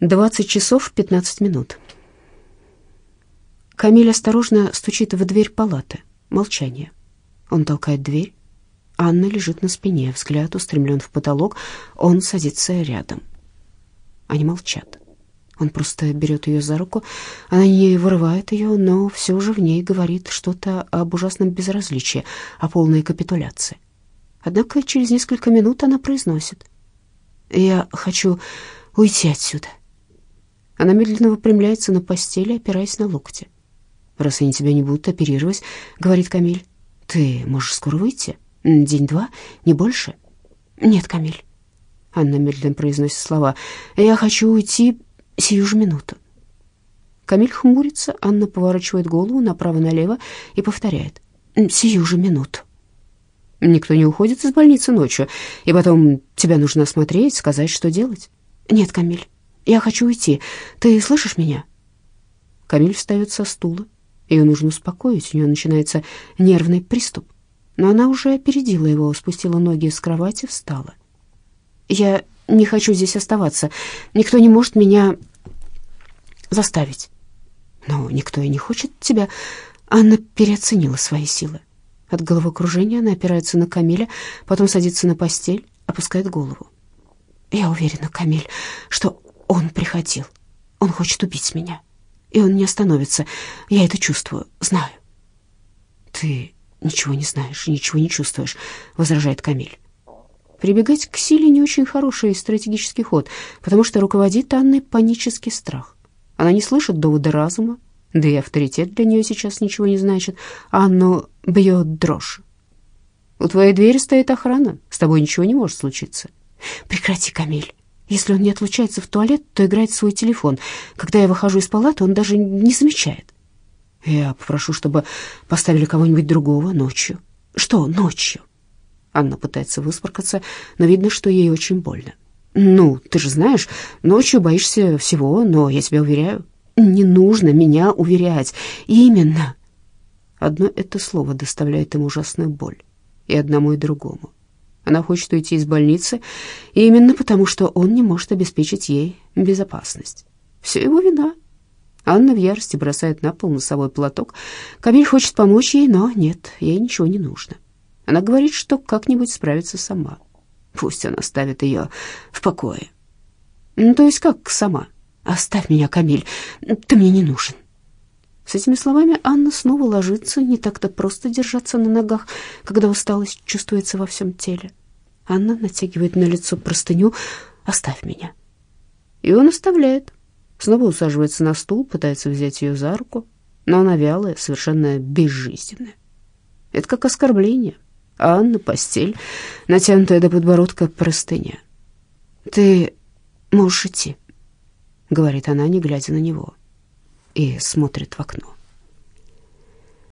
20 часов 15 минут. Камиль осторожно стучит в дверь палаты. Молчание. Он толкает дверь. Анна лежит на спине, взгляд устремлен в потолок. Он садится рядом. Они молчат. Он просто берет ее за руку. Она не вырывает ее, но все же в ней говорит что-то об ужасном безразличии, о полной капитуляции. Однако через несколько минут она произносит. «Я хочу уйти отсюда». Она медленно выпрямляется на постели, опираясь на локти. «Раз они тебя не будут оперировать, — говорит Камиль, — ты можешь скоро выйти? День-два, не больше?» «Нет, Камиль». Анна медленно произносит слова. «Я хочу уйти сию же минуту». Камиль хмурится, Анна поворачивает голову направо-налево и повторяет. «Сию же минуту». «Никто не уходит из больницы ночью, и потом тебя нужно осмотреть, сказать, что делать». «Нет, Камиль, я хочу уйти. Ты слышишь меня?» Камиль встает со стула. Ее нужно успокоить, у нее начинается нервный приступ. Но она уже опередила его, спустила ноги с кровати, встала. «Я не хочу здесь оставаться. Никто не может меня заставить». «Но никто и не хочет тебя». Анна переоценила свои силы. От головокружения она опирается на Камиля, потом садится на постель, опускает голову. «Я уверена, Камиль, что он приходил. Он хочет убить меня. И он не остановится. Я это чувствую, знаю. Ты ничего не знаешь, ничего не чувствуешь, возражает Камиль. Прибегать к силе не очень хороший стратегический ход, потому что руководит Анной панический страх. Она не слышит довода разума, да и авторитет для нее сейчас ничего не значит. Анну бьет дрожь. У твоей двери стоит охрана, с тобой ничего не может случиться. Прекрати, Камиль. Если он не отлучается в туалет, то играет в свой телефон. Когда я выхожу из палаты, он даже не замечает. Я попрошу, чтобы поставили кого-нибудь другого ночью. Что ночью? Анна пытается высморкаться, но видно, что ей очень больно. Ну, ты же знаешь, ночью боишься всего, но я тебя уверяю, не нужно меня уверять. Именно. Одно это слово доставляет им ужасную боль, и одному, и другому. Она хочет уйти из больницы именно потому, что он не может обеспечить ей безопасность. Все его вина. Анна в ярости бросает на пол носовой платок. Камиль хочет помочь ей, но нет, ей ничего не нужно. Она говорит, что как-нибудь справится сама. Пусть она оставит ее в покое. Ну, то есть как сама? Оставь меня, Камиль, ты мне не нужен. С этими словами Анна снова ложится, не так-то просто держаться на ногах, когда усталость чувствуется во всем теле. Анна натягивает на лицо простыню «Оставь меня». И он оставляет. Снова усаживается на стул, пытается взять ее за руку, но она вялая, совершенно безжизненная. Это как оскорбление. Анна, постель, натянутая до подбородка простыня. «Ты можешь идти», — говорит она, не глядя на него и смотрит в окно.